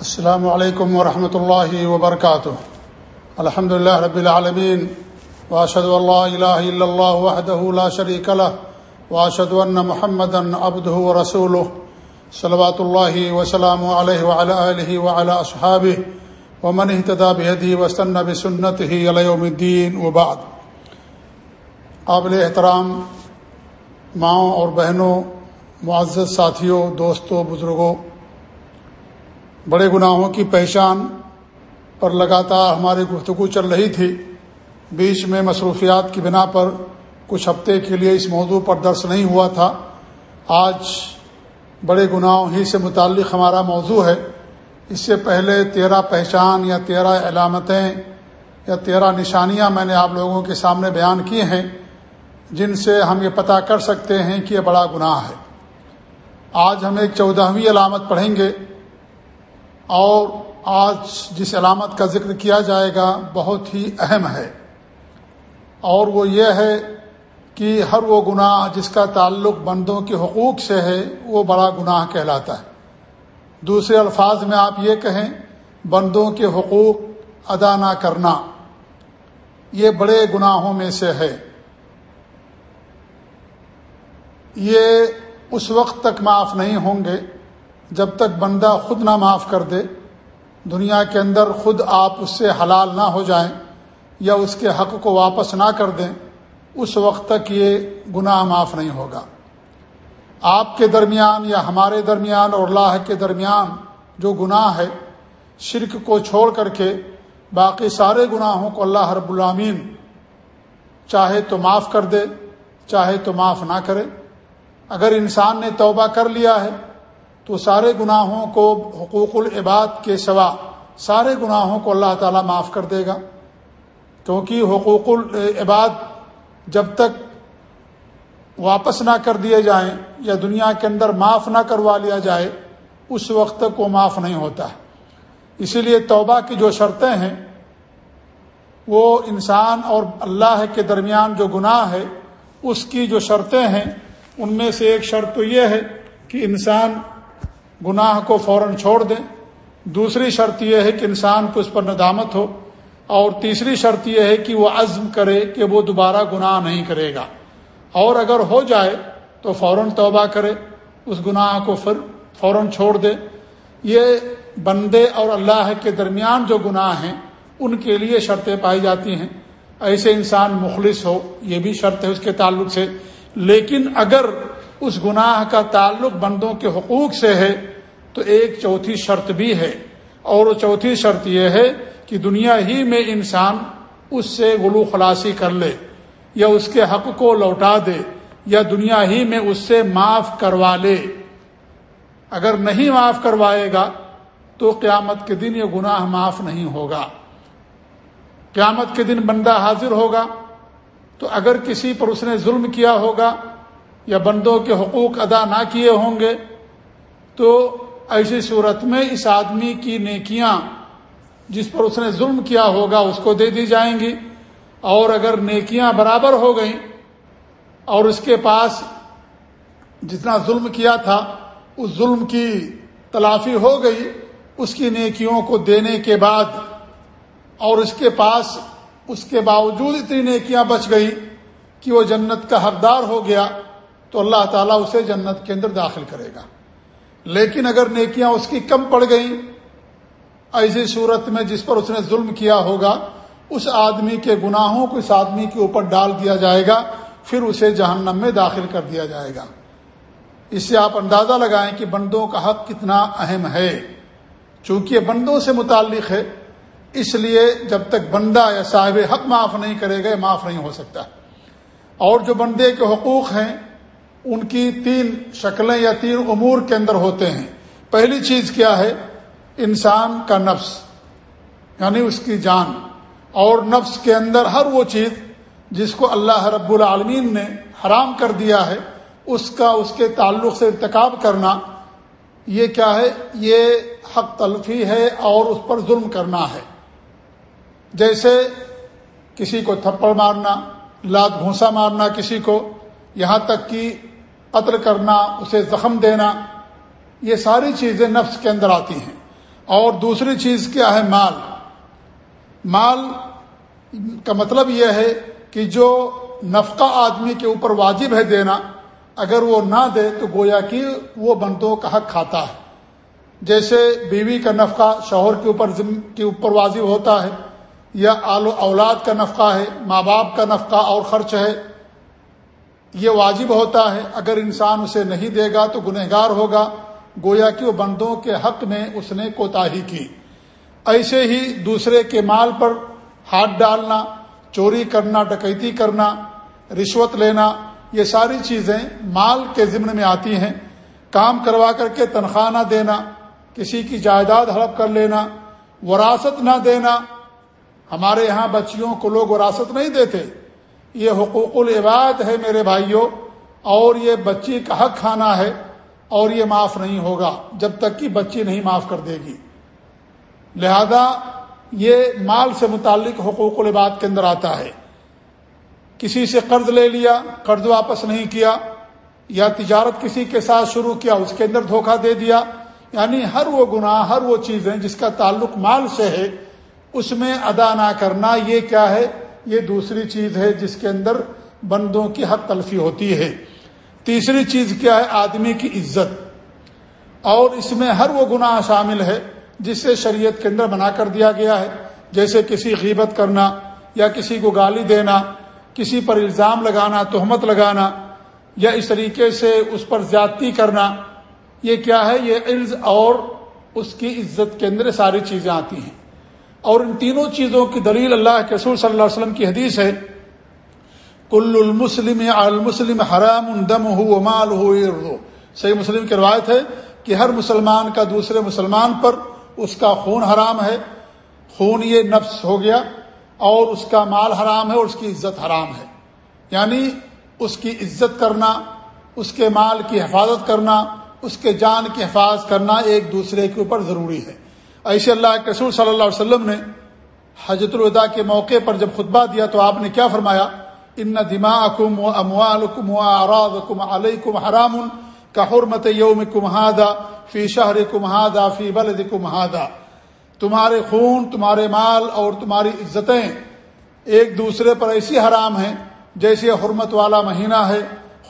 السلام علیکم ورحمۃ اللہ وبرکاتہ۔ الحمد للہ رب العالمین۔ واشد اللہ الہ الا اللہ وحدہ لا شریک له واشهد ان محمدا عبده ورسوله صلوات اللہ وسلام علیہ وعلى آلہ وعلى اصحابہ۔ ومن اهتدى بهديه واستنى بسنته الى يوم الدين وبعد۔ قابل احترام ماؤں اور بہنوں، معزز ساتھیوں، دوستوں، بزرگوں بڑے گناہوں کی پہچان پر لگاتار ہماری گفتگو چل رہی تھی۔ بیچ میں مصروفیات کی بنا پر کچھ ہفتے کے لیے اس موضوع پر درس نہیں ہوا تھا۔ آج بڑے گناہوں ہی سے متعلق ہمارا موضوع ہے۔ اس سے پہلے تیرہ پہچان یا تیرہ علامتیں یا تیرہ نشانیاں میں نے آپ لوگوں کے سامنے بیان کی ہیں، جن سے ہم یہ پتہ کر سکتے ہیں کہ یہ بڑا گناہ ہے۔ آج ہم ایک چودہویں علامت پڑھیں گے۔ اور آج جس علامت کا ذکر کیا جائے گا بہت ہی اہم ہے۔ اور وہ یہ ہے کہ ہر وہ گناہ جس کا تعلق بندوں کے حقوق سے ہے، وہ بڑا گناہ کہلاتا ہے۔ دوسرے الفاظ میں آپ یہ کہیں، بندوں کے حقوق ادا نہ کرنا، یہ بڑے گناہوں میں سے ہے۔ یہ اس وقت تک معاف نہیں ہوں گے۔ جب تک بندہ خود نہ معاف کر دے، دنیا کے اندر خود آپ اس سے حلال نہ ہو جائیں یا اس کے حق کو واپس نہ کر دیں، اس وقت تک یہ گناہ معاف نہیں ہوگا۔ آپ کے درمیان یا ہمارے درمیان اور اللہ کے درمیان جو گناہ ہے، شرک کو چھوڑ کر کے باقی سارے گناہوں کو اللہ رب العامین چاہے تو معاف کر دے، چاہے تو معاف نہ کرے۔ اگر انسان نے توبہ کر لیا ہے تو سارے گناہوں کو حقوق العباد کے سوا سارے گناہوں کو اللہ تعالیٰ معاف کر دے گا۔ کیونکہ حقوق العباد جب تک واپس نہ کر دیے جائیں یا دنیا کے اندر معاف نہ کروا لیا جائے، اس وقت تک وہ معاف نہیں ہوتا۔ ہے اسی لیے توبہ کی جو شرطیں ہیں، وہ انسان اور اللہ کے درمیان جو گناہ ہے، اس کی جو شرطیں ہیں، ان میں سے ایک شرط تو یہ ہے کہ انسان گناہ کو فوراً چھوڑ دیں۔ دوسری شرط یہ ہے کہ انسان کو اس پر ندامت ہو۔ اور تیسری شرط یہ ہے کہ وہ عزم کرے کہ وہ دوبارہ گناہ نہیں کرے گا۔ اور اگر ہو جائے تو فوراً توبہ کرے، اس گناہ کو پھر فوراً چھوڑ دے۔ یہ بندے اور اللہ کے درمیان جو گناہ ہیں، ان کے لیے شرطیں پائی جاتی ہیں۔ ایسے انسان مخلص ہو، یہ بھی شرط ہے اس کے تعلق سے۔ لیکن اگر اس گناہ کا تعلق بندوں کے حقوق سے ہے، تو ایک چوتھی شرط بھی ہے۔ اور وہ چوتھی شرط یہ ہے کہ دنیا ہی میں انسان اس سے غلو خلاصی کر لے، یا اس کے حق کو لوٹا دے، یا دنیا ہی میں اس سے معاف کروا لے۔ اگر نہیں معاف کروائے گا، تو قیامت کے دن یہ گناہ معاف نہیں ہوگا۔ قیامت کے دن بندہ حاضر ہوگا، تو اگر کسی پر اس نے ظلم کیا ہوگا یا بندوں کے حقوق ادا نہ کیے ہوں گے، تو ایسی صورت میں اس آدمی کی نیکیاں جس پر اس نے ظلم کیا ہوگا اس کو دے دی جائیں گی۔ اور اگر نیکیاں برابر ہو گئیں اور اس کے پاس جتنا ظلم کیا تھا، اس ظلم کی تلافی ہو گئی، اس کی نیکیوں کو دینے کے بعد اور اس کے پاس اس کے باوجود اتنی نیکیاں بچ گئی کہ وہ جنت کا حقدار ہو گیا۔ تو اللہ تعالیٰ اسے جنت کے اندر داخل کرے گا۔ لیکن اگر نیکیاں اس کی کم پڑ گئیں، ایسی صورت میں جس پر اس نے ظلم کیا ہوگا، اس آدمی کے گناہوں کو اس آدمی کے اوپر ڈال دیا جائے گا، پھر اسے جہنم میں داخل کر دیا جائے گا۔ اس سے آپ اندازہ لگائیں کہ بندوں کا حق کتنا اہم ہے۔ چونکہ یہ بندوں سے متعلق ہے، اس لیے جب تک بندہ یا صاحب حق معاف نہیں کرے گا معاف نہیں ہو سکتا۔ اور جو بندے کے حقوق ہیں ان کی تین شکلیں یا تین امور کے اندر ہوتے ہیں۔ پہلی چیز کیا ہے؟ انسان کا نفس یعنی اس کی جان۔ اور نفس کے اندر ہر وہ چیز جس کو اللہ رب العالمین نے حرام کر دیا ہے، اس کا، اس کے تعلق سے ارتکاب کرنا، یہ کیا ہے؟ یہ حق تلفی ہے اور اس پر ظلم کرنا ہے۔ جیسے کسی کو تھپڑ مارنا، لات گھونسا مارنا کسی کو، یہاں تک کہ قتل کرنا، اسے زخم دینا، یہ ساری چیزیں نفس کے اندر آتی ہیں۔ اور دوسری چیز کیا ہے؟ مال۔ مال کا مطلب یہ ہے کہ جو نفقہ آدمی کے اوپر واجب ہے دینا، اگر وہ نہ دے تو گویا کہ وہ بندوں کا حق کھاتا ہے۔ جیسے بیوی کا نفقہ شوہر کے اوپر کے اوپر واجب ہوتا ہے، یا آلو اولاد کا نفقہ ہے، ماں باپ کا نفقہ اور خرچ ہے یہ واجب ہوتا ہے۔ اگر انسان اسے نہیں دے گا تو گنہگار ہوگا۔ گویا کہ وہ بندوں کے حق میں اس نے کوتاہی کی۔ ایسے ہی دوسرے کے مال پر ہاتھ ڈالنا، چوری کرنا، ڈکیتی کرنا، رشوت لینا، یہ ساری چیزیں مال کے ضمن میں آتی ہیں۔ کام کروا کر کے تنخواہ نہ دینا، کسی کی جائیداد ہڑپ کر لینا، وراثت نہ دینا۔ ہمارے یہاں بچیوں کو لوگ وراثت نہیں دیتے۔ یہ حقوق العباد ہے میرے بھائیوں اور یہ بچی کا حق کھانا ہے، اور یہ معاف نہیں ہوگا جب تک کہ بچی نہیں معاف کر دے گی۔ لہذا یہ مال سے متعلق حقوق العباد کے اندر آتا ہے۔ کسی سے قرض لے لیا، قرض واپس نہیں کیا، یا تجارت کسی کے ساتھ شروع کیا، اس کے اندر دھوکہ دے دیا یعنی ہر وہ گناہ، ہر وہ چیزیں جس کا تعلق مال سے ہے، اس میں ادا نہ کرنا، یہ کیا ہے؟ یہ دوسری چیز ہے جس کے اندر بندوں کی حق تلفی ہوتی ہے۔ تیسری چیز کیا ہے؟ آدمی کی عزت۔ اور اس میں ہر وہ گناہ شامل ہے جس سے شریعت کے اندر بنا کر دیا گیا ہے۔ جیسے کسی غیبت کرنا یا کسی کو گالی دینا، کسی پر الزام لگانا، تہمت لگانا یا اس طریقے سے اس پر زیادتی کرنا، یہ کیا ہے؟ یہ علز اور اس کی عزت کے اندر ساری چیزیں آتی ہیں۔ اور ان تینوں چیزوں کی دلیل اللہ کے رسول صلی اللہ علیہ وسلم کی حدیث ہے۔ کل المسلم المسلم حرام دم ہو مال ہو صحیح مسلم کی روایت ہے کہ ہر مسلمان کا دوسرے مسلمان پر اس کا خون حرام ہے۔ خون یہ نفس ہو گیا اور اس کا مال حرام ہے اور اس کی عزت حرام ہے۔ یعنی اس کی عزت کرنا، اس کے مال کی حفاظت کرنا، اس کے جان کی حفاظت کرنا ایک دوسرے کے اوپر ضروری ہے۔ ایسے اللہ کے رسول صلی اللہ علیہ وسلم نے حجرت الوداع کے موقع پر جب خطبہ دیا تو آپ نے کیا فرمایا؟ ان دما کم و اموال کم و آراز کم علیہ کم حرام کا حرمت یوم کمہادا فی شہر کمہادا فی بلد کمہادا تمہارے خون، تمہارے مال اور تمہاری عزتیں ایک دوسرے پر ایسی حرام ہیں جیسے حرمت والا مہینہ ہے،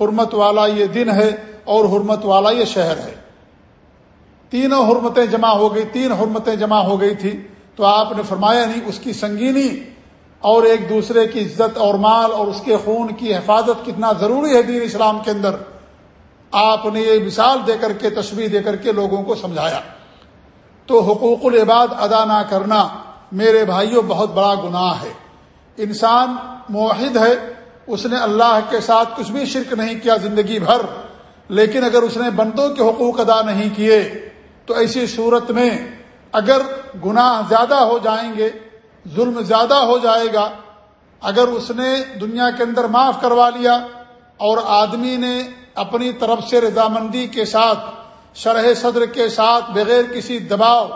حرمت والا یہ دن ہے اور حرمت والا یہ شہر ہے۔ تینوں حرمتیں جمع ہو گئی، تین حرمتیں جمع ہو گئی تھی۔ تو آپ نے فرمایا نہیں، اس کی سنگینی اور ایک دوسرے کی عزت اور مال اور اس کے خون کی حفاظت کتنا ضروری ہے دین اسلام کے اندر۔ آپ نے یہ مثال دے کر کے تصویر دے کر کے لوگوں کو سمجھایا۔ تو حقوق العباد ادا نہ کرنا میرے بھائیوں بہت بڑا گناہ ہے۔ انسان معاہد ہے، اس نے اللہ کے ساتھ کچھ بھی شرک نہیں کیا زندگی بھر، لیکن اگر اس نے بندوں کے حقوق ادا نہیں کیے تو ایسی صورت میں اگر گناہ زیادہ ہو جائیں گے، ظلم زیادہ ہو جائے گا، اگر اس نے دنیا کے اندر معاف کروا لیا اور آدمی نے اپنی طرف سے رضامندی کے ساتھ، شرح صدر کے ساتھ بغیر کسی دباؤ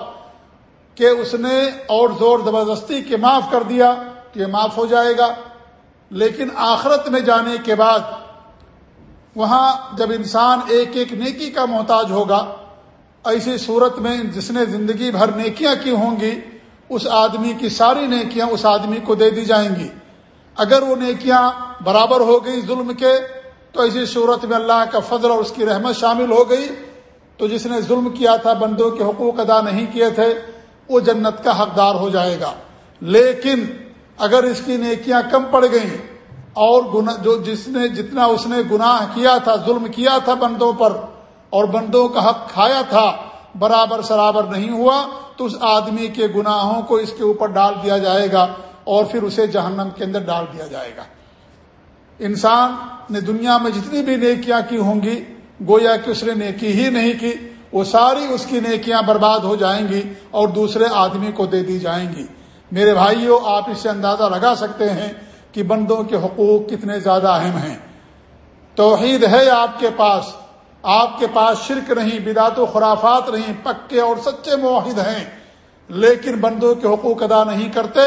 کہ اس نے اور زور زبردستی کے معاف کر دیا تو یہ معاف ہو جائے گا۔ لیکن آخرت میں جانے کے بعد وہاں جب انسان ایک ایک نیکی کا محتاج ہوگا ایسی صورت میں جس نے زندگی بھر نیکیاں کی ہوں گی، اس آدمی کی ساری نیکیاں اس آدمی کو دے دی جائیں گی۔ اگر وہ نیکیاں برابر ہو گئی ظلم کے، تو ایسی صورت میں اللہ کا فضل اور اس کی رحمت شامل ہو گئی۔ تو جس نے ظلم کیا تھا، بندوں کے حقوق ادا نہیں کیے تھے، وہ جنت کا حقدار ہو جائے گا۔ لیکن اگر اس کی نیکیاں کم پڑ گئیں اور جو جس نے، جتنا اس نے گناہ کیا تھا، ظلم کیا تھا بندوں پر اور بندوں کا حق کھایا تھا، برابر سرابر نہیں ہوا، تو اس آدمی کے گناہوں کو اس کے اوپر ڈال دیا جائے گا اور پھر اسے جہنم کے اندر ڈال دیا جائے گا۔ انسان نے دنیا میں جتنی بھی نیکیاں کی ہوں گی، گویا کہ اس نے نیکی ہی نہیں کی، وہ ساری اس کی نیکیاں برباد ہو جائیں گی اور دوسرے آدمی کو دے دی جائیں گی۔ میرے بھائیوں آپ اس سے اندازہ لگا سکتے ہیں کہ بندوں کے حقوق کتنے زیادہ اہم ہیں۔ توحید ہے آپ کے پاس آپ کے پاس شرک نہیں بدات و خرافات نہیں، پکے اور سچے معاہد ہیں۔ لیکن بندوں کے حقوق ادا نہیں کرتے۔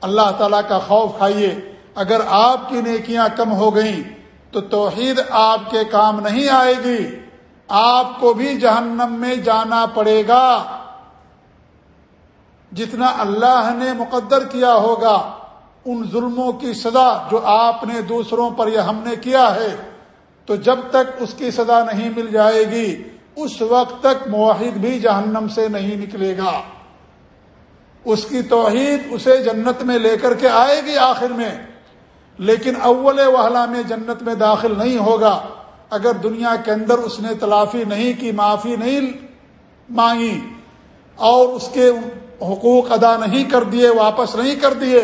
اللہ تعالیٰ کا خوف کھائیے۔ اگر آپ کی نیکیاں کم ہو گئیں، تو توحید آپ کے کام نہیں آئے گی۔ آپ کو بھی جہنم میں جانا پڑے گا۔ جتنا اللہ نے مقدر کیا ہوگا، ان ظلموں کی سزا جو آپ نے دوسروں پر یا ہم نے کیا ہے۔ تو جب تک اس کی سزا نہیں مل جائے گی، اس وقت تک معاہد بھی جہنم سے نہیں نکلے گا۔ اس کی توحید اسے جنت میں لے کر کے آئے گی آخر میں، لیکن اول وحلہ میں جنت میں داخل نہیں ہوگا۔ اگر دنیا کے اندر اس نے تلافی نہیں کی، معافی نہیں مانگی، اور اس کے حقوق ادا نہیں کر دیے، واپس نہیں کر دیے،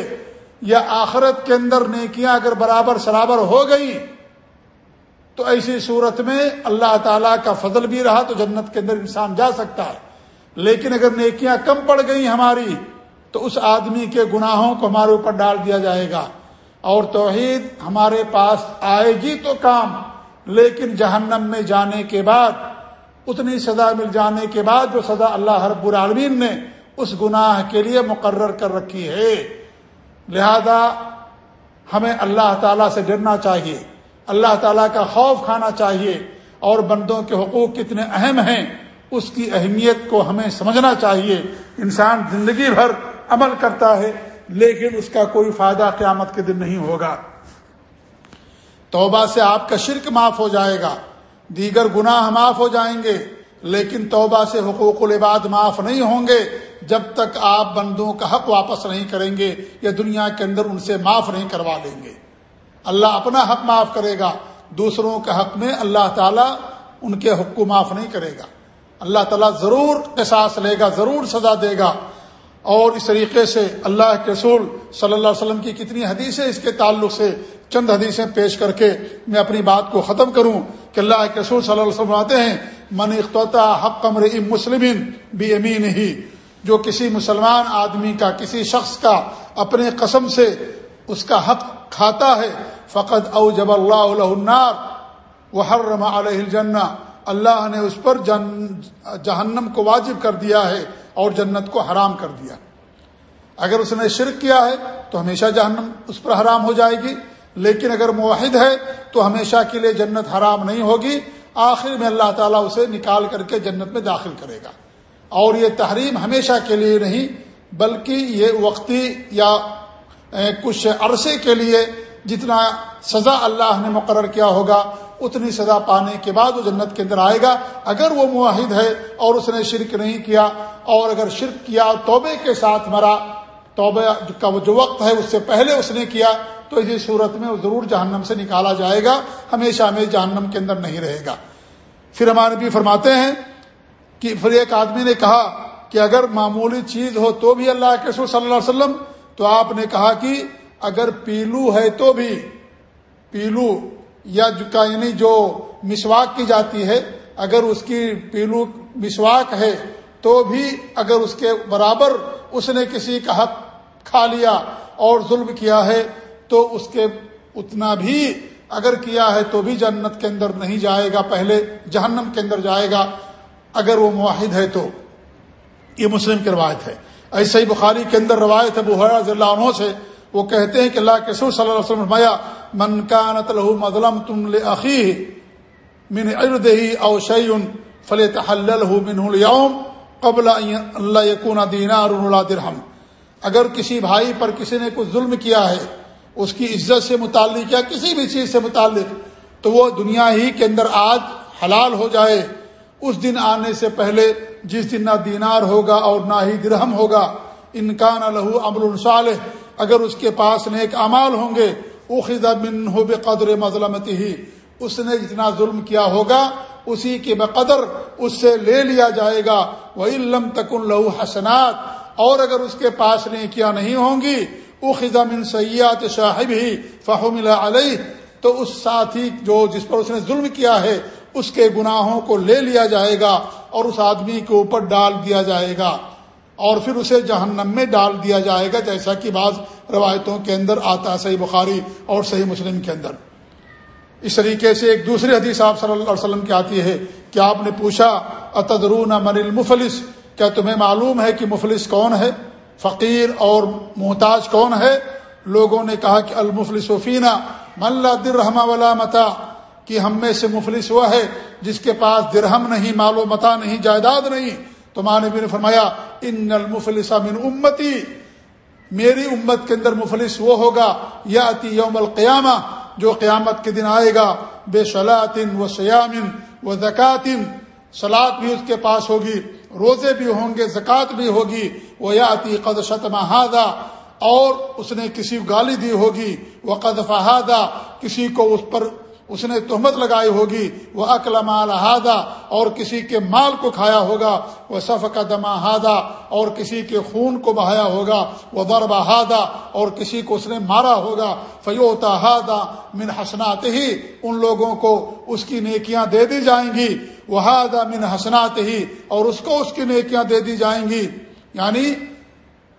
یا آخرت کے اندر نیکیاں اگر برابر، سرابر ہو گئی تو ایسی صورت میں اللہ تعالیٰ کا فضل بھی رہا تو جنت کے اندر انسان جا سکتا ہے۔ لیکن اگر نیکیاں کم پڑ گئی ہماری، تو اس آدمی کے گناہوں کو ہمارے اوپر ڈال دیا جائے گا۔ اور توحید ہمارے پاس آئے گی تو کام، لیکن جہنم میں جانے کے بعد، اتنی سزا مل جانے کے بعد جو سزا اللہ ہر العالمین نے اس گناہ کے لیے مقرر کر رکھی ہے۔ لہذا ہمیں اللہ تعالیٰ سے ڈرنا چاہیے۔ اللہ تعالیٰ کا خوف کھانا چاہیے اور بندوں کے حقوق کتنے اہم ہیں، اس کی اہمیت کو ہمیں سمجھنا چاہیے۔ انسان زندگی بھر عمل کرتا ہے، لیکن اس کا کوئی فائدہ قیامت کے دن نہیں ہوگا۔ توبہ سے آپ کا شرک معاف ہو جائے گا۔ دیگر گناہ معاف ہو جائیں گے، لیکن توبہ سے حقوق العباد معاف نہیں ہوں گے۔ جب تک آپ بندوں کا حق واپس نہیں کریں گے یا دنیا کے اندر ان سے معاف نہیں کروا لیں گے۔ اللہ اپنا حق معاف کرے گا، دوسروں کے حق میں اللہ تعالیٰ ان کے حق کو معاف نہیں کرے گا۔ اللہ تعالیٰ ضرور احساس لے گا، ضرور سزا دے گا۔ اور اس طریقے سے اللہ کے رسول صلی اللہ علیہ وسلم کی کتنی حدیثیں اس کے تعلق سے، چند حدیثیں پیش کر کے میں اپنی بات کو ختم کروں کہ اللہ کے رسول صلی اللہ علیہ وسلم آتے ہیں، من اختوتا حق قمر مسلم بھی امین ہی جو کسی مسلمان آدمی کا، کسی شخص کا اپنے قسم سے اس کا حق کھاتا ہے فقط او جب اللہ النار وہ حرم علیہ الجنہ۔ اللہ نے اس پر جن جہنم کو واجب کر دیا ہے اور جنت کو حرام کر دیا اگر اس نے شرک کیا ہے تو ہمیشہ جہنم اس پر حرام ہو جائے گی، لیکن اگر معاہد ہے تو ہمیشہ کے لیے جنت حرام نہیں ہوگی۔ آخر میں اللہ تعالیٰ اسے نکال کر کے جنت میں داخل کرے گا۔ اور یہ تحریم ہمیشہ کے لیے نہیں، بلکہ یہ وقتی یا کچھ عرصے کے لیے جتنا سزا اللہ نے مقرر کیا ہوگا، اتنی سزا پانے کے بعد وہ جنت کے اندر آئے گا۔ اگر وہ معاہد ہے اور اس نے شرک نہیں کیا، اور اگر شرک کیا توبے کے ساتھ مرا، توبہ کا وہ جو وقت ہے، اس سے پہلے اس نے کیا، تو اسی صورت میں وہ ضرور جہنم سے نکالا جائے گا، ہمیشہ ہمیں جہنم کے اندر نہیں رہے گا۔ پھر ہمارے بھی فرماتے ہیں کہ پھر ایک آدمی نے کہا کہ اگر معمولی چیز ہو تو بھی اللہ کے صلی اللہ علیہ وسلم، تو آپ نے کہا کہ اگر پیلو ہے تو بھی پیلو یا یعنی جو مسواک کی جاتی ہے، اگر اس کی پیلو مسواک ہے تو بھی اگر اس کے برابر اس نے کسی کا حق کھا لیا اور ظلم کیا ہے تو اس کے اتنا بھی اگر کیا ہے تو بھی جنت کے اندر نہیں جائے گا، پہلے جہنم کے اندر جائے گا، اگر وہ معاہد ہے تو۔ یہ مسلم کی روایت ہے۔ ایسے ہی بخاری کے اندر روایت ہے بحیر رضی اللہ عنہ سے وہ کہتے ہیں کہ اللہ کے سور صلی اللہ علیہ وسلم من کانت له مظلم تم لأخیه من عرضه او شیء فليتحلله منه اليوم قبل ان لا يكون دینار درہم. اگر کسی بھائی پر کسی نے کوئی ظلم کیا ہے، اس کی عزت سے متعلق یا کسی بھی چیز سے متعلق، تو وہ دنیا ہی کے اندر آج حلال ہو جائے۔ اس دن آنے سے پہلے جس دن نہ دینار ہوگا اور نہ ہی درہم ہوگا انکان لہو امر صالح اگر اس کے پاس نیک امال ہوں گے وہ بن ہو بے قدر مظلمت ہی اس نے جتنا ظلم کیا ہوگا، اسی کے بقدر اس سے لے لیا جائے گا۔ وہ علم تکن لہو حسنات، اور اگر اس کے پاس نیکیاں نہیں ہوں گی وہ من سیات صاحب ہی فہم علیہ، تو اس ساتھی جو جس پر اس نے ظلم کیا ہے، اس کے گناہوں کو لے لیا جائے گا، اور اس آدمی کے اوپر ڈال دیا جائے گا۔ اور پھر اسے جہنم میں ڈال دیا جائے گا، جیسا کہ بعض روایتوں کے اندر آتا ہے، صحیح بخاری اور صحیح مسلم کے اندر۔ اس طریقے سے ایک دوسری حدیث آپ صلی اللہ علیہ وسلم کی آتی ہے کہ آپ نے پوچھا، اتدرون من المفلس؟ کیا تمہیں معلوم ہے کہ مفلس کون ہے؟ فقیر اور محتاج کون ہے؟ لوگوں نے کہا کہ المفلس وفینہ ملا درحمہ ولا متا، کہ ہم میں سے مفلس وہ ہے جس کے پاس درہم نہیں، مال و متا نہیں، جائیداد نہیں تو ماں نبی نے فرمایا ان المفلس من امتی میری امت کے اندر مفلس وہ ہوگا یا یوم القیامہ، جو قیامت کے دن آئے گا بے شلاطن و سیامن و زکاتن سلاد بھی اس کے پاس ہوگی، روزے بھی ہوں گے زکوٰۃ بھی ہوگی۔ وہ یاتی قد شتما ہادا اور اس نے کسی گالی دی ہوگی۔ وہ قد فہادہ کسی کو اس پر اس نے تہمت لگائی ہوگی وہ عقل مال ہادہ اور کسی کے مال کو کھایا ہوگا وہ صف کا دما ہادہ اور کسی کے خون کو بہایا ہوگا وہ دربا ہادہ اور کسی کو اس نے مارا ہوگا فیوتا ہادہ من حسنات ہی ان لوگوں کو اس کی نیکیاں دے دی جائیں گی وہ ہادہ من حسنات ہی اور اس کو اس کی نیکیاں دے دی جائیں گی۔ یعنی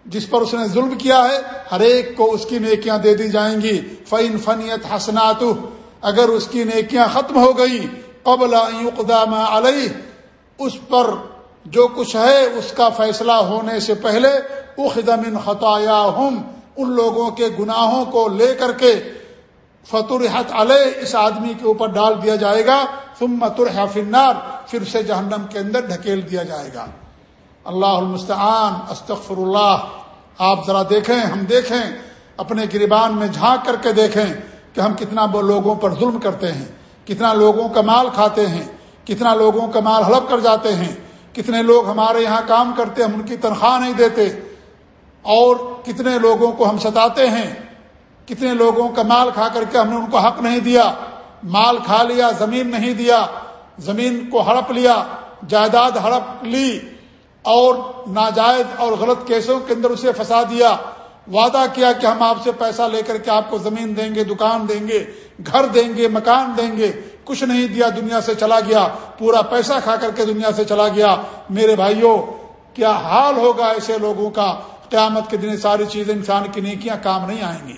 جس پر اس نے ظلم کیا ہے، ہر ایک کو اس کی نیکیاں دے دی جائیں گی۔ فعین فنیت حسنات اگر اس کی نیکیاں ختم ہو گئی قبل اقدام علیہ اس پر جو کچھ ہے، اس کا فیصلہ ہونے سے پہلے اخدم خطایا ہم ان لوگوں کے گناہوں کو لے کر کے فتح علیہ اس آدمی کے اوپر ڈال دیا جائے گا، ثم ترح پھر سے جہنم کے اندر ڈھکیل دیا جائے گا۔ اللہ المستعان، استغفر اللہ۔ آپ ذرا دیکھیں، ہم دیکھیں، اپنے گریبان میں جھانک کر کے دیکھیں۔ کہ ہم کتنا لوگوں پر ظلم کرتے ہیں، کتنا لوگوں کا مال کھاتے ہیں، کتنا لوگوں کا مال ہڑپ کر جاتے ہیں، کتنے لوگ ہمارے یہاں کام کرتے ہم ان کی تنخواہ نہیں دیتے، اور کتنے لوگوں کو ہم ستاتے ہیں، کتنے لوگوں کا مال کھا کر کے ہم نے ان کو حق نہیں دیا، مال کھا لیا، زمین نہیں دیا، زمین کو ہڑپ لیا، جائیداد ہڑپ لی، اور ناجائز اور غلط کیسوں کے اندر اسے پھنسا دیا وعدہ کیا کہ ہم آپ سے پیسہ لے کر کے آپ کو زمین دیں گے، دکان دیں گے، گھر دیں گے، مکان دیں گے۔ کچھ نہیں دیا، دنیا سے چلا گیا۔ پورا پیسہ کھا کر کے دنیا سے چلا گیا۔ میرے بھائیوں، کیا حال ہوگا ایسے لوگوں کا؟ قیامت کے دن ساری چیزیں انسان کی نیکیاں کام نہیں آئیں گی۔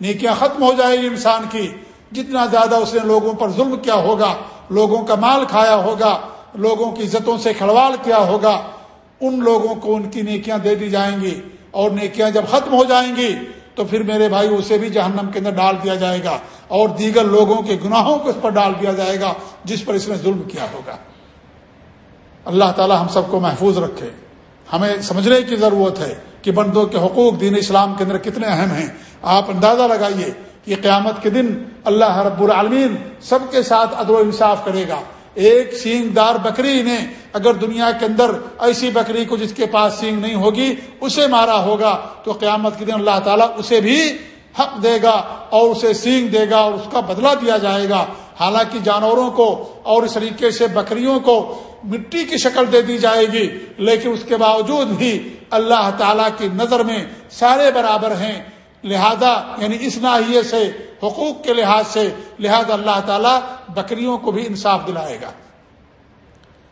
نیکیاں ختم ہو جائے گی انسان کی۔ جتنا زیادہ اس نے لوگوں پر ظلم کیا ہوگا، لوگوں کا مال کھایا ہوگا، لوگوں کی عزتوں سے کھڑوال کیا ہوگا، ان لوگوں کو ان کی نیکیاں دے دی جائیں گی۔ اور نیکیاں جب ختم ہو جائیں گی تو پھر میرے بھائی اسے بھی جہنم کے اندر ڈال دیا جائے گا اور دیگر لوگوں کے گناہوں کو اس پر ڈال دیا جائے گا جس پر اس نے ظلم کیا ہوگا۔ اللہ تعالی ہم سب کو محفوظ رکھے۔ ہمیں سمجھنے کی ضرورت ہے کہ بندوں کے حقوق دین اسلام کے اندر کتنے اہم ہیں۔ آپ اندازہ لگائیے کہ قیامت کے دن اللہ رب العالمین سب کے ساتھ عدل و انصاف کرے گا۔ ایک سینگ دار بکری نے اگر دنیا کے اندر ایسی بکری کو جس کے پاس سینگ نہیں ہوگی، اسے مارا ہوگا، تو قیامت کے دن اللہ تعالیٰ اسے بھی حق دے گا اور اسے سینگ دے گا اور اس کا بدلہ دیا جائے گا۔ حالانکہ جانوروں کو اور اس طریقے سے بکریوں کو مٹی کی شکل دے دی جائے گی، لیکن اس کے باوجود بھی اللہ تعالیٰ کی نظر میں سارے برابر ہیں۔ لہذا یعنی اس ناحیے سے، حقوق کے لحاظ سے لہذا اللہ تعالیٰ بکریوں کو بھی انصاف دلائے گا۔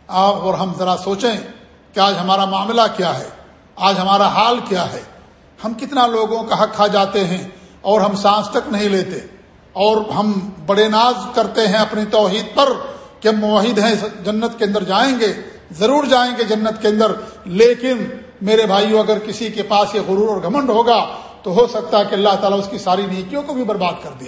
اور ہم ذرا سوچیں کہ آج ہمارا معاملہ کیا ہے؟ آج ہمارا حال کیا ہے؟ ہم کتنا لوگوں کا حق کھا جاتے ہیں اور ہم سانس تک نہیں لیتے اور ہم بڑے ناز کرتے ہیں اپنی توحید پر کہ ہم معاہد ہیں، جنت کے اندر جائیں گے، ضرور جائیں گے جنت کے اندر۔ لیکن میرے بھائیوں اگر کسی کے پاس یہ غرور اور گھمنڈ ہوگا تو ہو سکتا ہے کہ اللہ تعالیٰ اس کی ساری نیکیوں کو بھی برباد کر دے۔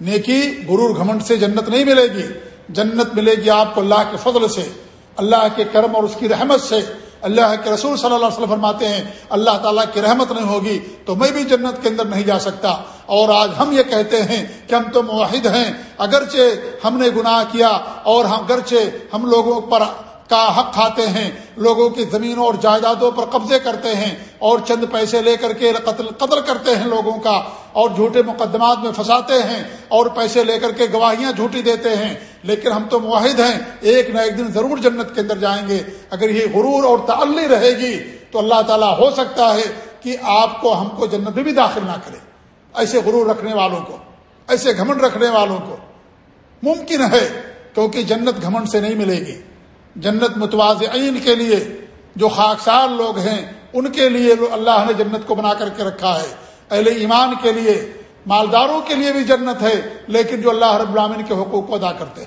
نیکی غرور گھمنڈ سے جنت نہیں ملے گی۔ جنت ملے گی آپ کو اللہ کے فضل سے، اللہ کے کرم اور اس کی رحمت سے۔ اللہ کے رسول صلی اللہ علیہ وسلم فرماتے ہیں، اللہ تعالیٰ کی رحمت نہیں ہوگی تو میں بھی جنت کے اندر نہیں جا سکتا۔ اور آج ہم یہ کہتے ہیں کہ ہم تو معاہد ہیں، اگرچہ ہم نے گناہ کیا اور ہم اگرچہ ہم لوگوں پر کا حق کھاتے ہیں، لوگوں کی زمینوں اور جائیدادوں پر قبضے کرتے ہیں اور چند پیسے لے کر کے قتل قتل کرتے ہیں لوگوں کا اور جھوٹے مقدمات میں پھنساتے ہیں اور پیسے لے کر کے گواہیاں جھوٹی دیتے ہیں۔ لیکن ہم تو معاہد ہیں، ایک نہ ایک دن ضرور جنت کے اندر جائیں گے۔ اگر یہ غرور اور تعلی رہے گی تو اللہ تعالیٰ ہو سکتا ہے کہ آپ کو، ہم کو جنت میں بھی داخل نہ کرے۔ ایسے غرور رکھنے والوں کو، ایسے گھمنڈ رکھنے والوں کو ممکن ہے، کیونکہ جنت گھمنڈ سے نہیں ملے گی۔ جنت متوازعین کے لیے جو خاکسار لوگ ہیں، ان کے لیے اللہ نے جنت کو بنا کر کے رکھا ہے۔ اہل ایمان کے لیے، مالداروں کے لیے بھی جنت ہے، لیکن جو اللہ رب العامن کے حقوق کو ادا کرتے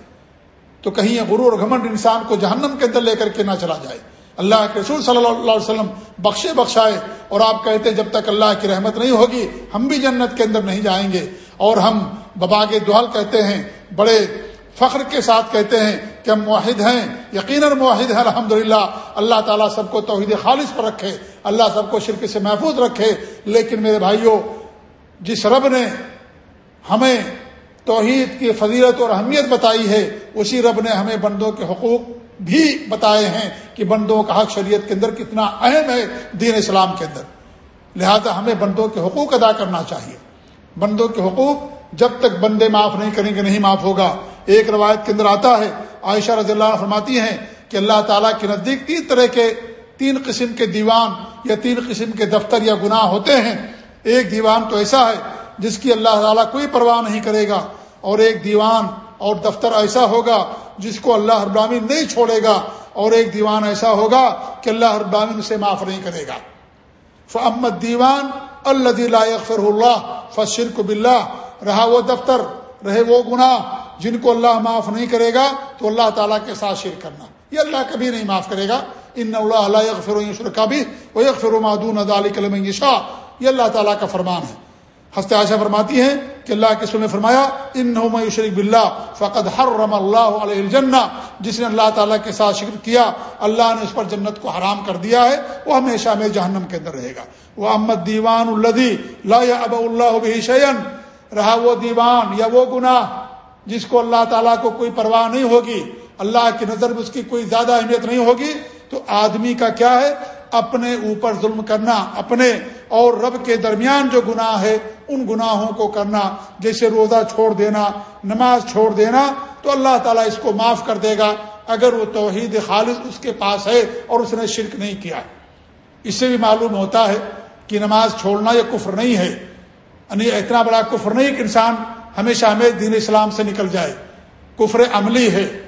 تو کہیں یہ غرور گھمنڈ انسان کو جہنم کے اندر لے کر کے نہ چلا جائے۔ اللہ کے رسول صلی اللہ علیہ وسلم بخشے بخشائے اور آپ کہتے جب تک اللہ کی رحمت نہیں ہوگی، ہم بھی جنت کے اندر نہیں جائیں گے۔ اور ہم بباغ دعل کہتے ہیں، بڑے فخر کے ساتھ کہتے ہیں کہ ہم معاہد ہیں، یقیناً معاہد ہیں الحمد اللہ تعالیٰ سب کو توحید خالص پر رکھے، اللہ سب کو شرک سے محفوظ رکھے۔ لیکن میرے بھائیوں، جس رب نے ہمیں توحید کی فضیلت اور اہمیت بتائی ہے، اسی رب نے ہمیں بندوں کے حقوق بھی بتائے ہیں کہ بندوں کا حق شریعت کے اندر کتنا اہم ہے دین اسلام کے اندر۔ لہذا ہمیں بندوں کے حقوق ادا کرنا چاہیے۔ بندوں کے حقوق جب تک بندے معاف نہیں کریں گے، نہیں معاف ہوگا۔ ایک روایت کے اندر آتا ہے، عائشہ رضی اللہ فرماتی ہیں کہ اللہ تعالیٰ کے نزدیک تین طرح کے تین قسم کے دیوان یا تین قسم کے دفتر یا گناہ ہوتے ہیں۔ ایک دیوان تو ایسا ہے جس کی اللہ تعالیٰ کوئی پرواہ نہیں کرے گا، اور ایک دیوان اور دفتر ایسا ہوگا جس کو اللہ ابراہین نہیں چھوڑے گا، اور ایک دیوان ایسا ہوگا کہ اللہ ابراہین سے معاف نہیں کرے گا۔ فمد دیوان اللہ فر اللہ فشرک بلّہ رہا وہ دفتر، رہے وہ گناہ جن کو اللہ معاف نہیں کرے گا تو اللہ تعالیٰ کے ساتھ شیر کرنا۔ یہ اللہ کبھی نہیں معاف کرے گا۔ ان اللہ علیہ فروشر کا بھی وہ یک فرو مادون کلم شاہ یہ اللہ تعالیٰ کا فرمان ہے۔ ہست عائشہ فرماتی ہیں کہ اللہ کے سن نے فرمایا ان شریف بلّہ فقط ہر رم اللہ علیہ الجنہ جس نے اللہ تعالیٰ کے ساتھ شکر کیا، اللہ نے اس پر جنت کو حرام کر دیا ہے، وہ ہمیشہ میں جہنم کے اندر رہے گا۔ وہ احمد دیوان الدی لا اب اللہ شعین رہا وہ دیوان یا وہ گناہ جس کو اللہ تعالیٰ کو کوئی پرواہ نہیں ہوگی، اللہ کی نظر میں اس کی کوئی زیادہ اہمیت نہیں ہوگی، تو آدمی کا کیا ہے؟ اپنے اوپر ظلم کرنا، اپنے اور رب کے درمیان جو گناہ ہے، ان گناہوں کو کرنا، جیسے روزہ چھوڑ دینا، نماز چھوڑ دینا، تو اللہ تعالیٰ اس کو معاف کر دے گا۔ اگر وہ توحید خالص اس کے پاس ہے اور اس نے شرک نہیں کیا۔ اس سے بھی معلوم ہوتا ہے کہ نماز چھوڑنا یہ کفر نہیں ہے۔ یعنی اتنا بڑا کفر نہیں کہ انسان ہمیشہ ہمیں دین اسلام سے نکل جائے۔ کفر عملی ہے۔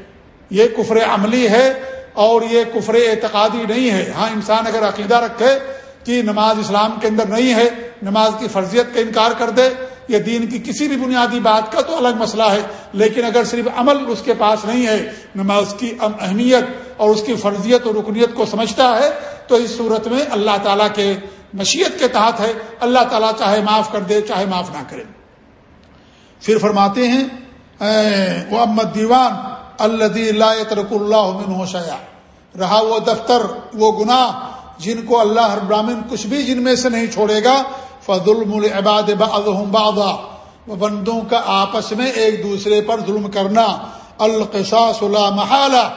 یہ کفر عملی ہے اور یہ کفر اعتقادی نہیں ہے۔ ہاں انسان اگر عقیدہ رکھے کہ نماز اسلام کے اندر نہیں ہے، نماز کی فرضیت کا انکار کر دے یا دین کی کسی بھی بنیادی بات کا تو الگ مسئلہ ہے۔ لیکن اگر صرف عمل اس کے پاس نہیں ہے، نماز کی اہمیت اور اس کی فرضیت اور رکنیت کو سمجھتا ہے، تو اس صورت میں اللہ تعالیٰ کے مشیت کے تحت ہے۔ اللہ تعالیٰ چاہے معاف کر دے، چاہے معاف نہ کرے۔ پھر فرماتے ہیں وہ امت دیوان اللہ ترک اللہ ہوشیا رہا وہ دفتر، وہ گناہ جن کو اللہ ہر براہین کچھ بھی جن میں سے نہیں چھوڑے گا۔ فض العباد بادا وہ بندوں کا آپس میں ایک دوسرے پر ظلم کرنا۔ القصاص لا محالہ۔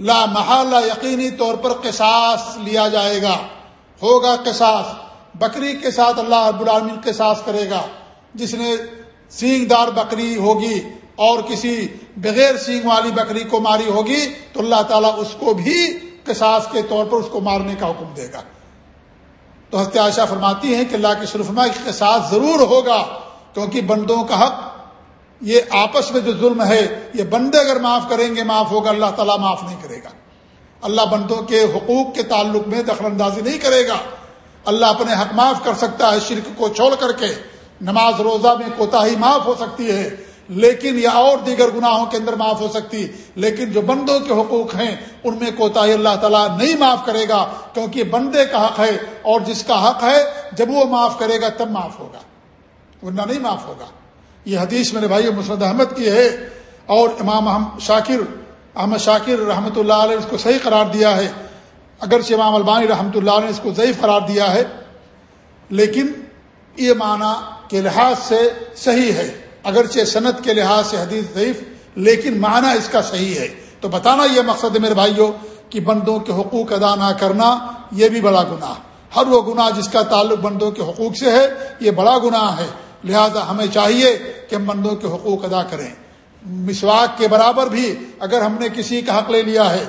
لا محالہ یقینی طور پر قصاص لیا جائے گا۔ ہوگا قصاص۔ بکری کے ساتھ اللہ رب العالمین قصاص کرے گا۔ جس نے سینگ دار بکری ہوگی اور کسی بغیر سینگ والی بکری کو ماری ہوگی تو اللہ تعالیٰ اس کو بھی قصاص کے طور پر اس کو مارنے کا حکم دے گا۔ تو عائشہ فرماتی ہیں کہ اللہ کے سرفما قصاص ضرور ہوگا کیونکہ بندوں کا حق یہ آپس میں جو ظلم ہے، یہ بندے اگر معاف کریں گے، معاف ہوگا، اللہ تعالیٰ معاف نہیں کرے گا۔ اللہ بندوں کے حقوق کے تعلق میں دخل اندازی نہیں کرے گا۔ اللہ اپنے حق معاف کر سکتا ہے شرک کو چھوڑ کر کے۔ نماز روزہ میں کوتا ہی معاف ہو سکتی ہے، لیکن یا اور دیگر گناہوں کے اندر معاف ہو سکتی۔ لیکن جو بندوں کے حقوق ہیں، ان میں کوتا ہی اللہ تعالیٰ نہیں معاف کرے گا، کیونکہ بندے کا حق ہے اور جس کا حق ہے، جب وہ معاف کرے گا، تب معاف ہوگا۔ ورنہ نہیں معاف ہوگا۔ یہ حدیث میرے بھائی مسرد احمد کی ہے اور امام شاکر، احمد شاکر رحمۃ اللہ علیہ اس کو صحیح قرار دیا ہے۔ اگرچہ امام البانی رحمۃ اللہ علیہ نے اس کو ضعیف قرار دیا ہے، لیکن یہ معنی کے لحاظ سے صحیح ہے، اگرچہ صنعت کے لحاظ سے حدیث ضعیف، لیکن معنی اس کا صحیح ہے۔ تو بتانا یہ مقصد ہے میرے بھائیوں کہ بندوں کے حقوق ادا نہ کرنا یہ بھی بڑا گناہ۔ ہر وہ گناہ جس کا تعلق بندوں کے حقوق سے ہے، یہ بڑا گناہ ہے۔ لہذا ہمیں چاہیے کہ ہم بندوں کے حقوق ادا کریں۔ مسواک کے برابر بھی اگر ہم نے کسی کا حق لے لیا ہے،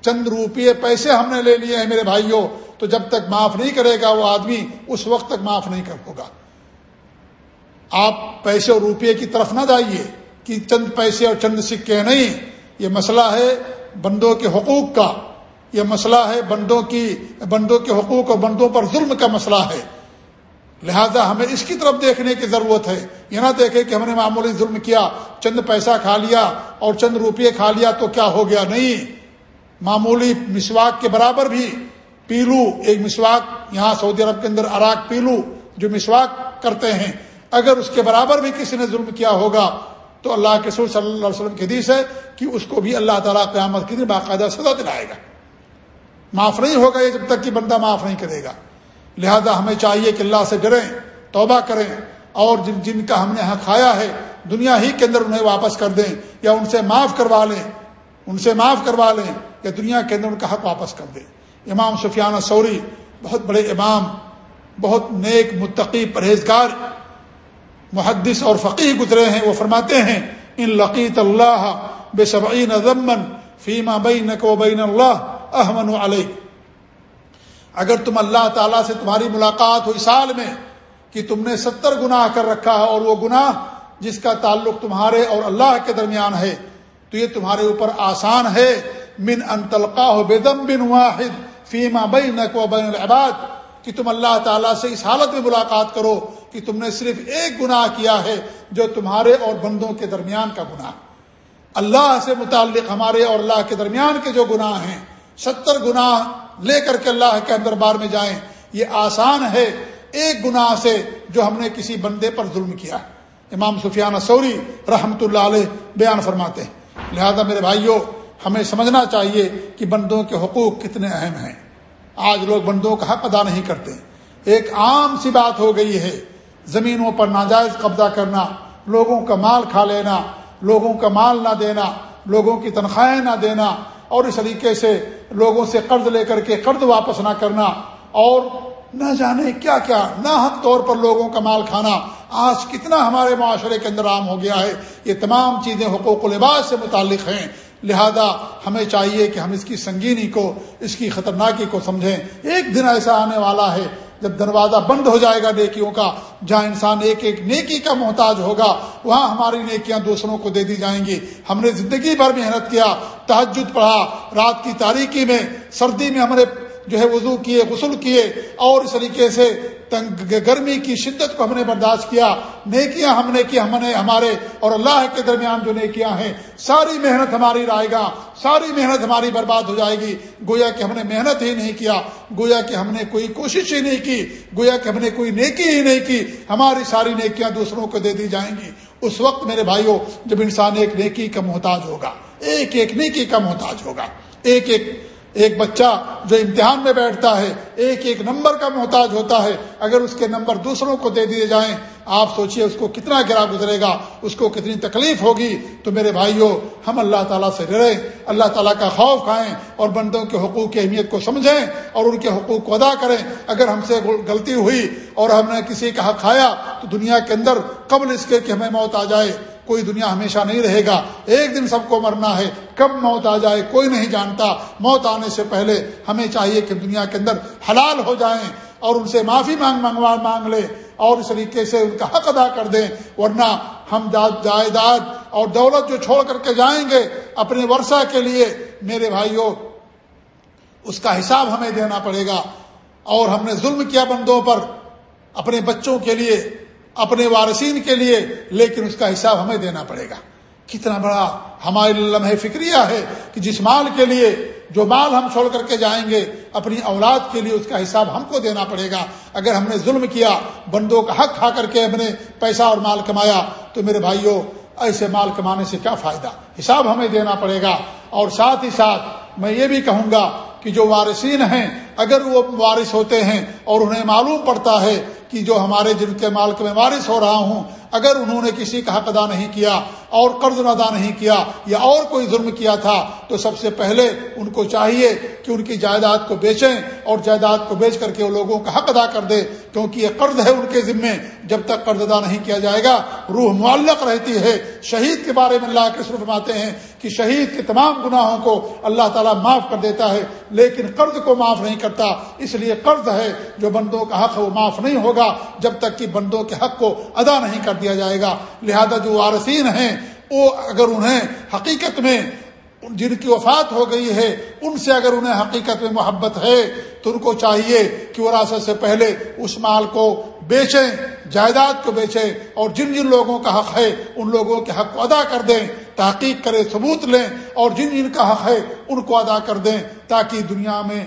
چند روپئے پیسے ہم نے لے لیے ہیں میرے بھائیوں تو جب تک معاف نہیں کرے گا وہ آدمی، اس وقت تک معاف نہیں کر ہوگا آپ پیسے اور روپئے کی طرف نہ جائیے، کہ چند پیسے اور چند سکے نہیں، یہ مسئلہ ہے بندوں کے حقوق کا۔ یہ مسئلہ ہے بندوں کی، بندوں کے حقوق اور بندوں پر ظلم کا مسئلہ ہے۔ لہذا ہمیں اس کی طرف دیکھنے کی ضرورت ہے۔ یہ نہ دیکھے کہ ہم نے معمولی ظلم کیا، چند پیسہ کھا لیا اور چند روپئے کھا لیا تو کیا ہو گیا؟ نہیں۔ معمولی مسواک کے برابر بھی پیلو، ایک مسواک، یہاں سعودی عرب کے اندر اراک پیلو جو مسواک کرتے ہیں اگر اس کے برابر بھی کسی نے ظلم کیا ہوگا، تو اللہ کے سور صلی اللہ علیہ وسلم کی حدیث ہے کہ اس کو بھی اللہ تعالیٰ قیامت کے دن باقاعدہ سزا دلائے گا۔ معاف نہیں ہوگا یہ جب تک کہ بندہ معاف نہیں کرے گا۔ لہذا ہمیں چاہیے کہ اللہ سے ڈریں، توبہ کریں اور جن جن کا ہم نے یہاں کھایا ہے، دنیا ہی کے اندر انہیں واپس کر دیں یا ان سے معاف کروا لیں، ان سے معاف کروا لیں یا دنیا کے اندر ان کا حق واپس کر دیں۔ امام سفیانہ سوری بہت بڑے امام، بہت نیک متقی پرہیزگار محدث اور فقی گزرے ہیں، وہ فرماتے ہیں، ان لقیت اللہ بے صبعین ضمن فیما بین کو بین اللہ احمن علیہ اگر تم اللہ تعالیٰ سے تمہاری ملاقات ہو اس سال میں کہ تم نے ستر گناہ کر رکھا ہے اور وہ گناہ جس کا تعلق تمہارے اور اللہ کے درمیان ہے، تو یہ تمہارے اوپر آسان ہے، من ان تلقا ہو بے دم بن واحد فیما بین کو بین العباد کہ تم اللہ تعالیٰ سے اس حالت میں ملاقات کرو کہ تم نے صرف ایک گناہ کیا ہے جو تمہارے اور بندوں کے درمیان کا گناہ اللہ سے متعلق ہمارے اور اللہ کے درمیان کے جو گناہ ہیں، ستر گناہ لے کر کے اللہ کے اندر بار میں جائیں، یہ آسان ہے ایک گناہ سے جو ہم نے کسی بندے پر ظلم کیا۔ امام سفیانہ سوری رحمت اللہ علیہ بیان فرماتے ہیں۔ لہذا میرے بھائیوں ہمیں سمجھنا چاہیے کہ بندوں کے حقوق کتنے اہم ہیں۔ آج لوگ بندوں کا حق ادا نہیں کرتے۔ ایک عام سی بات ہو گئی ہے زمینوں پر ناجائز قبضہ کرنا، لوگوں کا مال کھا لینا، لوگوں کا مال نہ دینا، لوگوں کی تنخواہیں نہ دینا، اور اس طریقے سے لوگوں سے قرض لے کر کے قرض واپس نہ کرنا، اور نہ جانے کیا کیا، نہ حق طور پر لوگوں کا مال کھانا۔ آج کتنا ہمارے معاشرے کے اندر عام ہو گیا ہے۔ یہ تمام چیزیں حقوق و لباس سے متعلق ہیں۔ لہذا ہمیں چاہیے کہ ہم اس کی سنگینی کو، اس کی خطرناکی کو سمجھیں۔ ایک دن ایسا آنے والا ہے جب دروازہ بند ہو جائے گا نیکیوں کا، جہاں انسان ایک ایک نیکی کا محتاج ہوگا، وہاں ہماری نیکیاں دوسروں کو دے دی جائیں گی۔ ہم نے زندگی بھر محنت کیا تحجد پڑھا، رات کی تاریکی میں، سردی میں ہم نے جو ہے وضو کیے، غسل کیے اور اس طریقے سے گرمی کی شدت کو ہم نے برداشت کیا۔ نیکیاں ہم نے کی، ہم نے ہمارے اور اللہ کے درمیان جو نیکیاں ہیں، ساری محنت ہماری رائے گا ساری محنت ہماری برباد ہو جائے گی۔ گویا کہ ہم نے محنت ہی نہیں کیا، گویا کہ ہم نے کوئی کوشش ہی نہیں کی، گویا کہ ہم نے کوئی نیکی ہی نہیں کی، ہماری ساری نیکیاں دوسروں کو دے دی جائیں گی۔ اس وقت میرے بھائیوں، جب انسان ایک نیکی کا محتاج ہوگا، ایک ایک نیکی کا محتاج ہوگا، ایک ایک ایک بچہ جو امتحان میں بیٹھتا ہے، ایک ایک نمبر کا محتاج ہوتا ہے، اگر اس کے نمبر دوسروں کو دے دیے جائیں، آپ سوچئے اس کو کتنا گرا گزرے گا، اس کو کتنی تکلیف ہوگی، تو میرے بھائیوں ہم اللہ تعالیٰ سے ڈریں، اللہ تعالیٰ کا خوف کھائیں اور بندوں کے حقوق کی اہمیت کو سمجھیں اور ان کے حقوق کو ادا کریں۔ اگر ہم سے غلطی ہوئی اور ہم نے کسی کا حق کھایا، تو دنیا کے اندر قبل اس کے کہ ہمیں موت آ جائے۔ کوئی دنیا ہمیشہ نہیں رہے گا۔ ایک دن سب کو مرنا ہے۔ کب موت آ جائے کوئی نہیں جانتا۔ موت آنے سے پہلے ہمیں چاہیے کہ دنیا کے اندر حلال ہو جائیں اور ان سے معافی مانگ منگوا مانگ لے اور اس طریقے سے ان کا حق ادا کر دیں۔ ورنہ ہم جائیداد اور دولت جو چھوڑ کر کے جائیں گے اپنے ورثہ کے لیے، میرے بھائیوں اس کا حساب ہمیں دینا پڑے گا۔ اور ہم نے ظلم کیا بندوں پر اپنے بچوں کے لیے۔ اپنے وارثین کے لیے، لیکن اس کا حساب ہمیں دینا پڑے گا۔ کتنا بڑا ہمارے لمحے فکریہ ہے کہ جس مال کے لیے جو مال ہم چھوڑ کر کے جائیں گے، اپنی اولاد کے لیے اس کا حساب ہم کو دینا پڑے گا۔ اگر ہم نے ظلم کیا، بندوں کا حق کھا کر کے ہم نے پیسہ اور مال کمایا، تو میرے بھائیوں ایسے مال کمانے سے کیا فائدہ؟ حساب ہمیں دینا پڑے گا۔ اور ساتھ ہی ساتھ میں یہ بھی کہوں گا کہ جو وارثین ہیں اگر وہ وارث ہوتے ہیں اور انہیں معلوم پڑتا ہے کہ جو ہمارے جن کے مال میں وارث ہو رہا ہوں، اگر انہوں نے کسی کا حق ادا نہیں کیا اور قرض ادا نہیں کیا یا اور کوئی ظلم کیا تھا، تو سب سے پہلے ان کو چاہیے کہ ان کی جائیداد کو بیچیں اور جائیداد کو بیچ کر کے وہ لوگوں کا حق ادا کر دے، کیونکہ یہ قرض ہے ان کے ذمے۔ جب تک قرض ادا نہیں کیا جائے گا، روح معلق رہتی ہے۔ شہید کے بارے میں اللہ کے فرماتے ہیں کہ شہید کے تمام گناہوں کو اللہ تعالیٰ معاف کر دیتا ہے، لیکن قرض کو معاف نہیں کرتا اس لیے قرض ہے جو بندوں کا حق ہے وہ معاف نہیں ہوگا جب تک کہ بندوں کے حق کو ادا نہیں کر دیا جائے گا لہذا جو وارثین ہیں وہ اگر انہیں حقیقت میں جن کی وفات ہو گئی ہے ان سے اگر انہیں حقیقت میں محبت ہے تو ان کو چاہیے کہ وراثت سے پہلے اس مال کو بیچیں، جائیداد کو بیچیں اور جن جن لوگوں کا حق ہے ان لوگوں کے حق کو ادا کر دیں، تحقیق کرے ثبوت لیں اور جن جن کا حق ہے ان کو ادا کر دیں تاکہ دنیا میں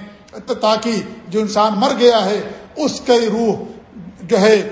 تاکہ جو انسان مر گیا ہے، اس کی روح جو ہے،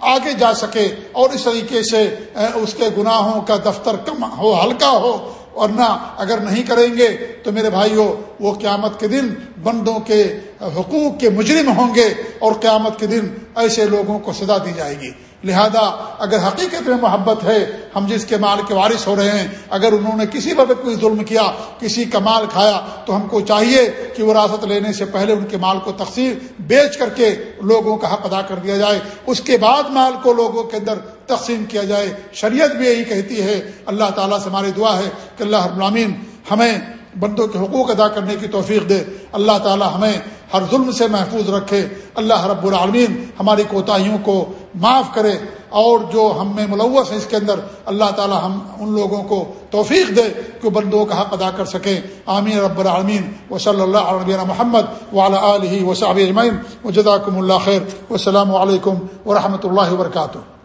آگے جا سکے اور اس طریقے سے اس کے گناہوں کا دفتر کم ہو، ہلکا ہو۔ اور نہ، اگر نہیں کریں گے تو میرے بھائیوں وہ قیامت کے دن بندوں کے حقوق کے مجرم ہوں گے اور قیامت کے دن ایسے لوگوں کو سزا دی جائے گی۔ لہذا اگر حقیقت میں محبت ہے، ہم جس کے مال کے وارث ہو رہے ہیں، اگر انہوں نے کسی وقت کوئی ظلم کیا، کسی کا مال کھایا، تو ہم کو چاہیے کہ وراثت لینے سے پہلے ان کے مال کو تقسیم بیچ کر کے لوگوں کا حق ادا کر دیا جائے۔ اس کے بعد مال کو لوگوں کے اندر تقسیم کیا جائے۔ شریعت بھی یہی کہتی ہے۔ اللہ تعالیٰ سے ہماری دعا ہے کہ اللہ العالمین ہمیں بندوں کے حقوق ادا کرنے کی توفیق دے۔ اللہ تعالی ہمیں ہر ظلم سے محفوظ رکھے۔ اللہ رب العالمین ہماری کوتاہیوں کو معاف کرے اور جو ہم میں ملوث ہیں اس کے اندر اللہ تعالی ہم ان لوگوں کو توفیق دے کہ بندوں کا حق ادا کر سکیں۔ آمین رب العالمین۔ و صلی اللہ علیہ محمد ولا علیہ وصاب اجمعین۔ و جزاکم اللہ خیر۔ والسلام علیکم و اللہ وبرکاتہ۔